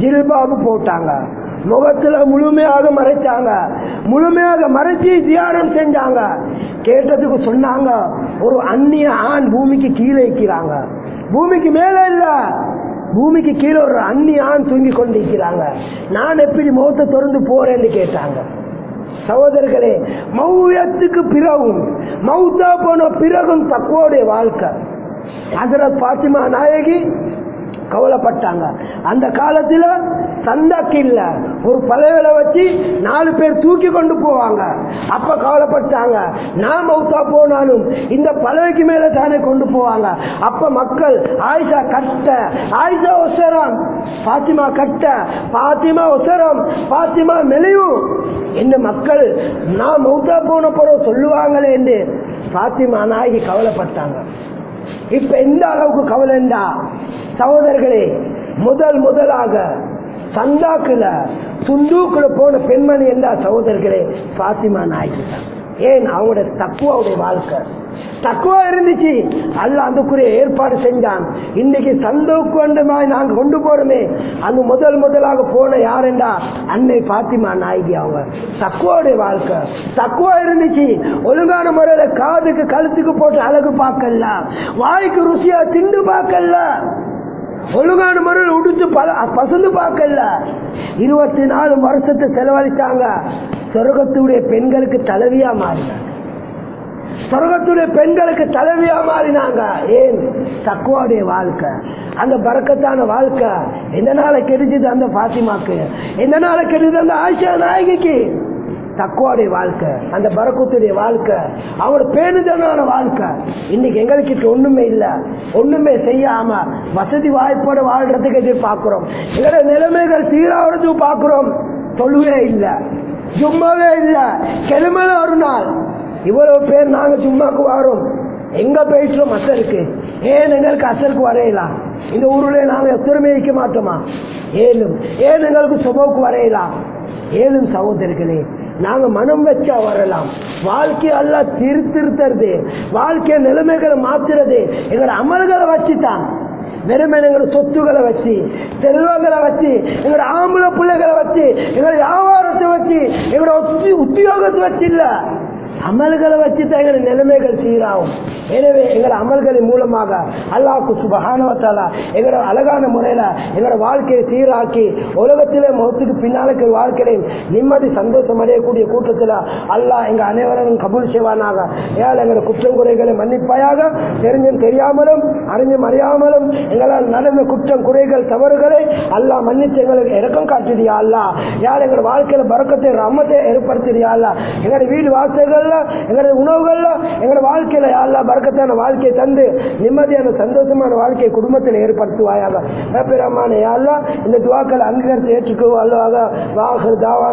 ஜில்பாபு போட்டாங்க. முகத்துல முழுமையாக மறைச்சாங்க. முழுமையாக மறைச்சி தியானம் செஞ்சாங்க. கேட்டதுக்கு சொன்னாங்க ஒரு அந்நிய ஆண் பூமிக்கு கீழே இருக்கிறாங்க. பூமிக்கு மேல இல்ல. பூமிக்கு கீழே ஒரு அந்நிய ஆண் தூங்கி கொண்டிருக்கிறாங்க. நான் எப்படி முகத்தை திறந்து போறேன்னு கேட்டாங்க. சகோதரர்களே மௌயத்துக்கு பிறகும் மௌத்தா போன பிறகும் தக்கோடைய வாழ்க்கை. ஹசரத் பாத்திமா நாயகி கவலைப்பட்டாங்க. அந்த காலத்துல சந்தாக்கு இல்ல. ஒரு பலவில வச்சு நாலு பேர் தூக்கி கொண்டு போவாங்க. அப்ப கவலைப்பட்டாங்க. நான் மௌத்தா போனாலும் இந்த பலவைக்கு மேல தானே கொண்டு போவாங்க. அப்ப மக்கள் ஆயிஷா கட்ட ஆயிஷா ஒசரம் பாத்திமா கட்ட பாத்திமா ஒசரம் பாத்திமா மெலியும் என்ன மக்கள் நான் மௌத்தா போன பிறகு சொல்லுவாங்களே என்று பாத்திமா நாயகி கவலைப்பட்டாங்க. இப்ப எந்த அளவுக்கு கவலைண்டா சகோதரர்களே முதல் முதலாக சந்தாக்குல சுந்தூக்குல போன பெண்மணி என்றா சகோதரர்களே பாத்திமா நாயகி ஏன் அவங்களோட தக்குவாவுடைய வாழ்க்கை? தக்குவா இருந்துச்சு. அல்ல அதுக்குரிய ஏற்பாடு செஞ்சான். இன்னைக்கு சந்தோக்கு வந்தமாய் நாங்க கொண்டு போறோமே. அந்த முதல் முதலாக போன யாருண்டா? அன்னை பாத்திமா நாயகி அவங்க தக்குவாவுடைய வாழ்க்கை. தக்குவா இருந்துச்சு. ஒழுங்கான முறையில காதுக்கு கழுத்துக்கு போட்டு அழகு பார்க்கல. வாய்க்கு ருசியா திண்டு பார்க்கல. ஒழுங்கான முறையில் உடுத்து பல பசந்து பார்க்கல. இருபத்தி நாலு வருஷத்தை செலவழிச்சாங்க. சொர்க்கத்துடைய பெண்களுக்கு தலைவியா மாறினாங்க. சொர்க்கத்துடைய பெண்களுக்கு தலைவியா மாறினாங்க. ஏன்? தக்குவாடைய வாழ்க்கை. அந்த பறக்கத்தான வாழ்க்கை. எந்த நாளை கெடுஞ்சது அந்த பாத்திமாக்கு எந்த நாளை கெடுது அந்த ஆயிஷா நாயகிக்கு? தக்குவாடைய வாழ்க்கை அந்த பறக்கத்துடைய வாழ்க்கை அவங்களோட பேருதான வாழ்க்கை. இன்னைக்கு எங்களுக்கு ஒண்ணுமே இல்ல. ஒண்ணுமே செய்யாம வசதி வாய்ப்போட வாழ்றதுக்கு எதிர்பார்க்கிறோம். எங்களோட நிலைமைகள் சீராகிறதுக்கு பார்க்கிறோம். தொழுவே இல்ல. சும்மாவே இல்ல. கிளம்பல ஒரு நாள். இவ்வளவு பேர் நாங்க சும்மாக்கு வரோம். எங்க போயிட்டோம் அசருக்கு ஏன் எங்களுக்கு அசருக்கு வரையலாம் இந்த ஊருல நாங்க எத்தனை வைக்க மாட்டோமா? ஏழும் ஏன் எங்களுக்கு சுபவுக்கு வரையலாம் ஏழும் சகோதரர்களே நாங்க மனம் வச்சா வரலாம். வாழ்க்கையை எல்லாம் திருத்திருத்துறது வாழ்க்கை நிலைமைகளை மாத்துறது. எங்களோட அமல்களை வச்சுதான் வெறுமை எங்களோட சொத்துக்களை வச்சு செல்வங்களை வச்சு எங்களோட ஆம்பளை பிள்ளைகளை வச்சு எங்களோட வியாபாரத்தை வச்சு எங்களோட உத்தியோகத்தை வச்சு இல்லை. அமல்களை வச்சு தான் எங்களோட நிலைமைகள் சீராகும். எனவே எங்களை அமல்களின் மூலமாக அல்லாஹு சுபகானவத்தாலா எங்களோட அழகான முறையில எங்களோட வாழ்க்கையை சீராக்கி உலகத்திலே முகத்துக்கு பின்னாலுக்கு வாழ்க்கையிலையும் நிம்மதி சந்தோஷம் அடையக்கூடிய கூட்டத்தில் அல்லாஹ் எங்கள் அனைவரும் கபூல் செய்வானாக. ஏழை எங்களோட குற்றம் குறைகளை மன்னிப்பாயாக தெரிஞ்சும் தெரியாமலும் அறிஞ்சும் அறியாமலும் எங்களால் நடந்த குற்றம் குறைகள் தவறுகளை அல்லாஹ் மன்னிச்சு எங்களுக்கு இறக்கம் காட்டுறியா அல்லா யார் எங்களோட வாழ்க்கையில் பறக்கத்தை ரமத்தை ஏற்படுத்துறியா அல்லா எங்களோட வீடு வாசல்கள்ல எங்களோட உணவுகள்ல எங்களோட வாழ்க்கையில யாழ்லா பறக்கத்தான வாழ்க்கையை தந்து நிம்மதியான சந்தோஷமான வாழ்க்கையை குடும்பத்தில் ஏற்படுத்துவாயாக. பேரமான யாழ்லா இந்த துவாக்களை அங்கீகரித்து ஏற்றுக்கோ அல்லவாக வாகர் தாவான